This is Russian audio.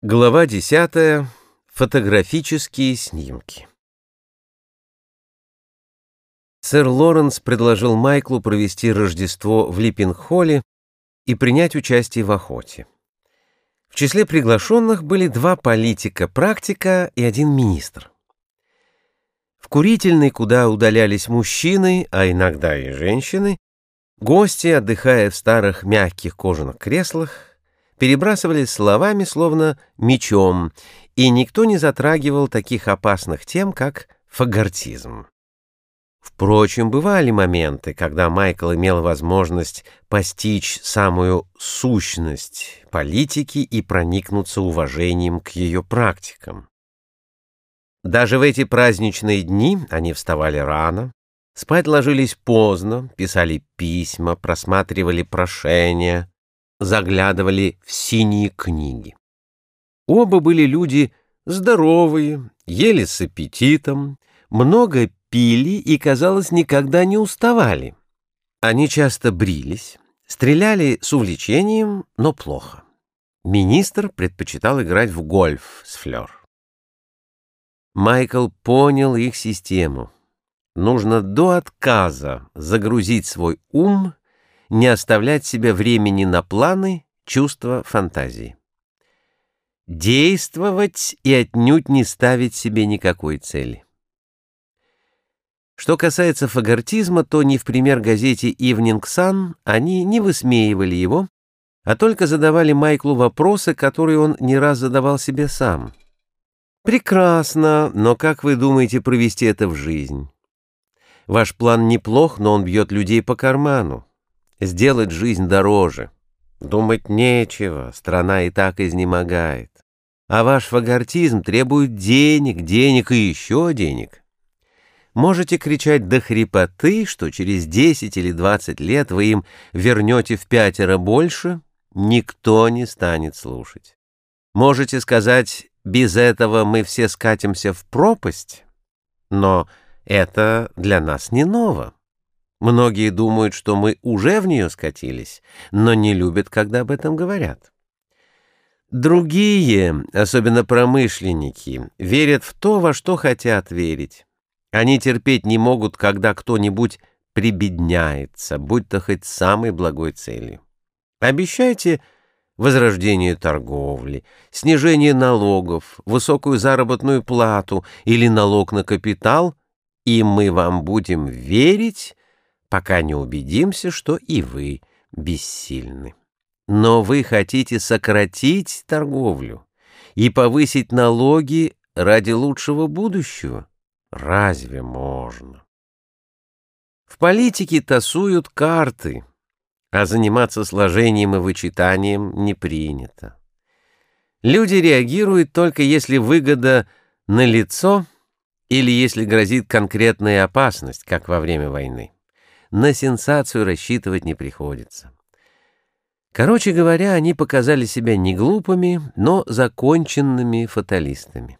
Глава 10. Фотографические снимки. Сэр Лоренс предложил Майклу провести Рождество в Липпинг-холле и принять участие в охоте. В числе приглашенных были два политика-практика и один министр. В курительной, куда удалялись мужчины, а иногда и женщины, гости, отдыхая в старых мягких кожаных креслах, перебрасывались словами, словно мечом, и никто не затрагивал таких опасных тем, как фагортизм. Впрочем, бывали моменты, когда Майкл имел возможность постичь самую сущность политики и проникнуться уважением к ее практикам. Даже в эти праздничные дни они вставали рано, спать ложились поздно, писали письма, просматривали прошения, заглядывали в синие книги. Оба были люди здоровые, ели с аппетитом, много пили и, казалось, никогда не уставали. Они часто брились, стреляли с увлечением, но плохо. Министр предпочитал играть в гольф с Флёр. Майкл понял их систему. Нужно до отказа загрузить свой ум не оставлять себе времени на планы, чувства, фантазии. Действовать и отнюдь не ставить себе никакой цели. Что касается фагортизма, то не в пример газете «Ивнинг Сан» они не высмеивали его, а только задавали Майклу вопросы, которые он не раз задавал себе сам. «Прекрасно, но как вы думаете провести это в жизнь? Ваш план неплох, но он бьет людей по карману сделать жизнь дороже. Думать нечего, страна и так изнемогает. А ваш фагортизм требует денег, денег и еще денег. Можете кричать до хрипоты, что через 10 или 20 лет вы им вернете в пятеро больше, никто не станет слушать. Можете сказать, без этого мы все скатимся в пропасть, но это для нас не ново. Многие думают, что мы уже в нее скатились, но не любят, когда об этом говорят. Другие, особенно промышленники, верят в то, во что хотят верить. Они терпеть не могут, когда кто-нибудь прибедняется, будь то хоть самой благой целью. Обещайте возрождение торговли, снижение налогов, высокую заработную плату или налог на капитал, и мы вам будем верить, пока не убедимся, что и вы бессильны. Но вы хотите сократить торговлю и повысить налоги ради лучшего будущего? Разве можно? В политике тасуют карты, а заниматься сложением и вычитанием не принято. Люди реагируют только если выгода налицо или если грозит конкретная опасность, как во время войны на сенсацию рассчитывать не приходится. Короче говоря, они показали себя не глупыми, но законченными фаталистами.